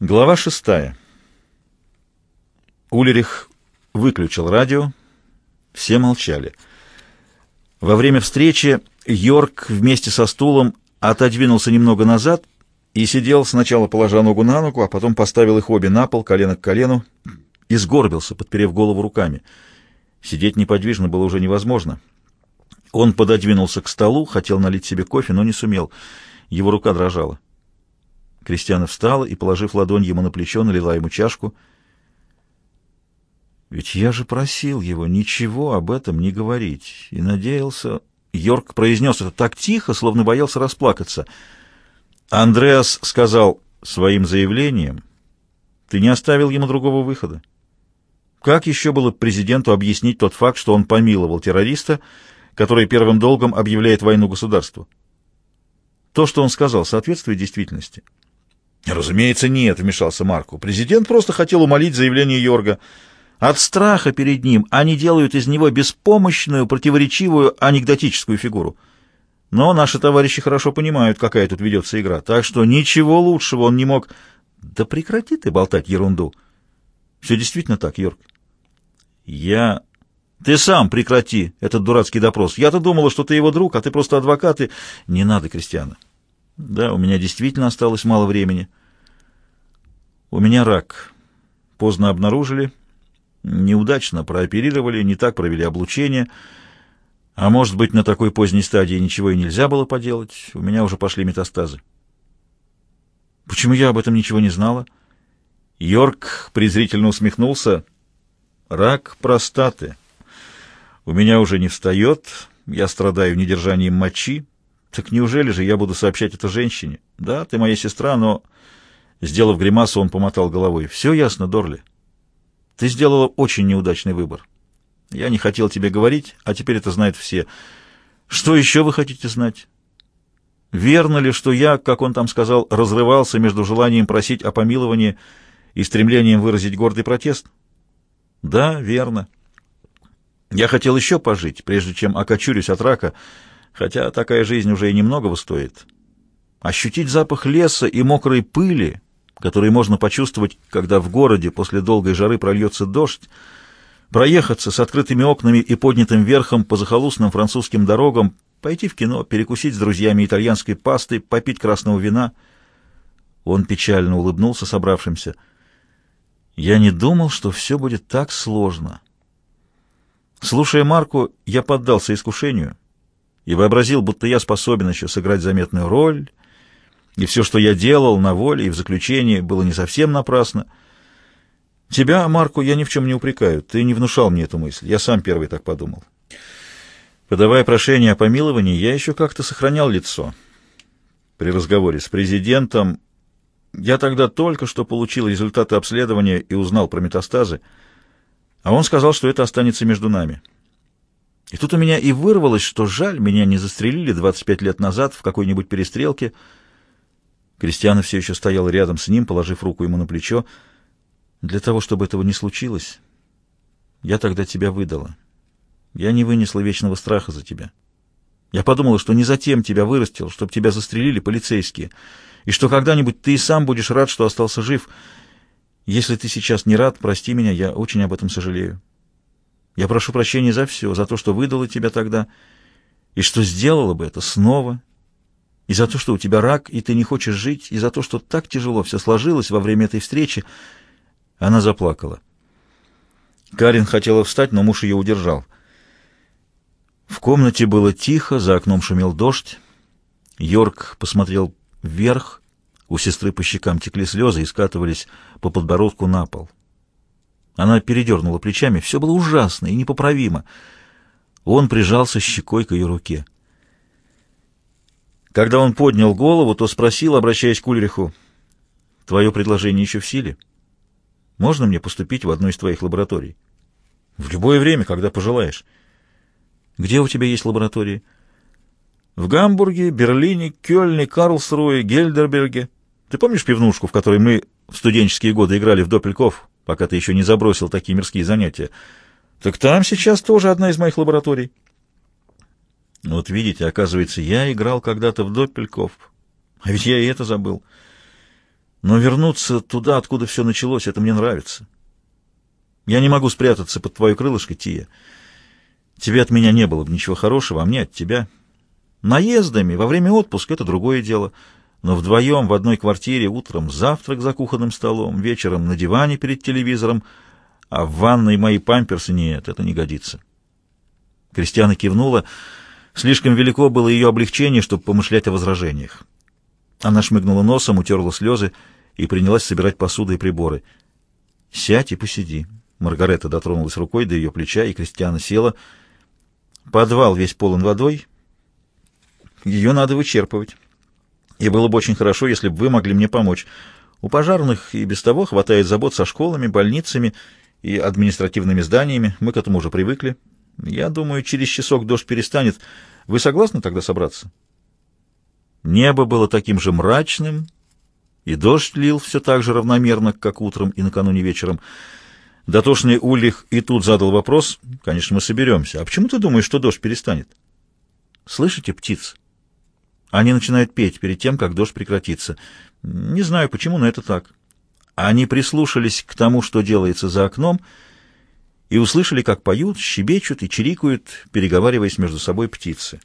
Глава шестая. Улерих выключил радио. Все молчали. Во время встречи Йорк вместе со стулом отодвинулся немного назад и сидел, сначала положа ногу на ногу, а потом поставил их обе на пол, колено к колену, и сгорбился, подперев голову руками. Сидеть неподвижно было уже невозможно. Он пододвинулся к столу, хотел налить себе кофе, но не сумел. Его рука дрожала. Кристиана встала и, положив ладонь ему на плечо, налила ему чашку. «Ведь я же просил его ничего об этом не говорить и надеялся...» Йорк произнес это так тихо, словно боялся расплакаться. Андреас сказал своим заявлением, «Ты не оставил ему другого выхода. Как еще было президенту объяснить тот факт, что он помиловал террориста, который первым долгом объявляет войну государству? То, что он сказал, соответствует действительности». «Разумеется, нет», — вмешался Марку. «Президент просто хотел умолить заявление Йорга. От страха перед ним они делают из него беспомощную, противоречивую, анекдотическую фигуру. Но наши товарищи хорошо понимают, какая тут ведется игра, так что ничего лучшего он не мог...» «Да прекрати ты болтать ерунду!» «Все действительно так, Йорк?» «Я...» «Ты сам прекрати этот дурацкий допрос. Я-то думала, что ты его друг, а ты просто адвокат и...» «Не надо, Кристиана. Да, у меня действительно осталось мало времени. У меня рак. Поздно обнаружили, неудачно прооперировали, не так провели облучение. А может быть, на такой поздней стадии ничего и нельзя было поделать. У меня уже пошли метастазы. Почему я об этом ничего не знала? Йорк презрительно усмехнулся. Рак простаты. У меня уже не встает, я страдаю недержанием мочи, так неужели же я буду сообщать это женщине? Да, ты моя сестра, но... Сделав гримасу, он помотал головой. Все ясно, Дорли. Ты сделала очень неудачный выбор. Я не хотел тебе говорить, а теперь это знают все. Что еще вы хотите знать? Верно ли, что я, как он там сказал, разрывался между желанием просить о помиловании и стремлением выразить гордый протест? Да, верно. Я хотел еще пожить, прежде чем окочурюсь от рака, хотя такая жизнь уже и немногого стоит. Ощутить запах леса и мокрой пыли, который можно почувствовать, когда в городе после долгой жары прольется дождь, проехаться с открытыми окнами и поднятым верхом по захолустным французским дорогам, пойти в кино, перекусить с друзьями итальянской пастой, попить красного вина. Он печально улыбнулся собравшимся. Я не думал, что все будет так сложно. Слушая Марку, я поддался искушению и вообразил, будто я способен еще сыграть заметную роль, и все, что я делал на воле и в заключении, было не совсем напрасно. Тебя, Марку, я ни в чем не упрекаю, ты не внушал мне эту мысль, я сам первый так подумал. Подавая прошение о помиловании, я еще как-то сохранял лицо. При разговоре с президентом я тогда только что получил результаты обследования и узнал про метастазы, а он сказал, что это останется между нами. И тут у меня и вырвалось, что жаль, меня не застрелили 25 лет назад в какой-нибудь перестрелке. Кристиана все еще стояла рядом с ним, положив руку ему на плечо. Для того, чтобы этого не случилось, я тогда тебя выдала. Я не вынесла вечного страха за тебя. Я подумала, что не затем тебя вырастил, чтобы тебя застрелили полицейские, и что когда-нибудь ты и сам будешь рад, что остался жив. Если ты сейчас не рад, прости меня, я очень об этом сожалею. Я прошу прощения за все, за то, что выдала тебя тогда, и что сделала бы это снова, и за то, что у тебя рак, и ты не хочешь жить, и за то, что так тяжело все сложилось во время этой встречи. Она заплакала. Карин хотела встать, но муж ее удержал. В комнате было тихо, за окном шумел дождь. Йорк посмотрел вверх, у сестры по щекам текли слезы и скатывались по подбородку на пол. Она передернула плечами. Все было ужасно и непоправимо. Он прижался щекой к ее руке. Когда он поднял голову, то спросил, обращаясь к Ульриху, «Твое предложение еще в силе? Можно мне поступить в одну из твоих лабораторий?» «В любое время, когда пожелаешь». «Где у тебя есть лаборатории?» «В Гамбурге, Берлине, Кёльне, Карлсруе, Гельдерберге. Ты помнишь пивнушку, в которой мы в студенческие годы играли в допельков?» Пока ты еще не забросил такие мирские занятия. Так там сейчас тоже одна из моих лабораторий. Вот видите, оказывается, я играл когда-то в Доппельков. А ведь я и это забыл. Но вернуться туда, откуда все началось, это мне нравится. Я не могу спрятаться под твое крылышко, Тия. Тебе от меня не было бы ничего хорошего, а мне от тебя. Наездами во время отпуска — это другое дело. Но вдвоем в одной квартире утром завтрак за кухонным столом, вечером на диване перед телевизором, а в ванной мои памперсы — нет, это не годится. Кристиана кивнула. Слишком велико было ее облегчение, чтобы помышлять о возражениях. Она шмыгнула носом, утерла слезы и принялась собирать посуду и приборы. «Сядь и посиди». Маргарета дотронулась рукой до ее плеча, и Кристиана села. «Подвал весь полон водой. Ее надо вычерпывать. И было бы очень хорошо, если бы вы могли мне помочь. У пожарных и без того хватает забот со школами, больницами и административными зданиями. Мы к этому уже привыкли. Я думаю, через часок дождь перестанет. Вы согласны тогда собраться?» Небо было таким же мрачным, и дождь лил все так же равномерно, как утром и накануне вечером. Дотошный Улих и тут задал вопрос. «Конечно, мы соберемся. А почему ты думаешь, что дождь перестанет?» «Слышите птиц?» Они начинают петь перед тем, как дождь прекратится. Не знаю почему, но это так. Они прислушались к тому, что делается за окном, и услышали, как поют, щебечут и чирикают, переговариваясь между собой птицы.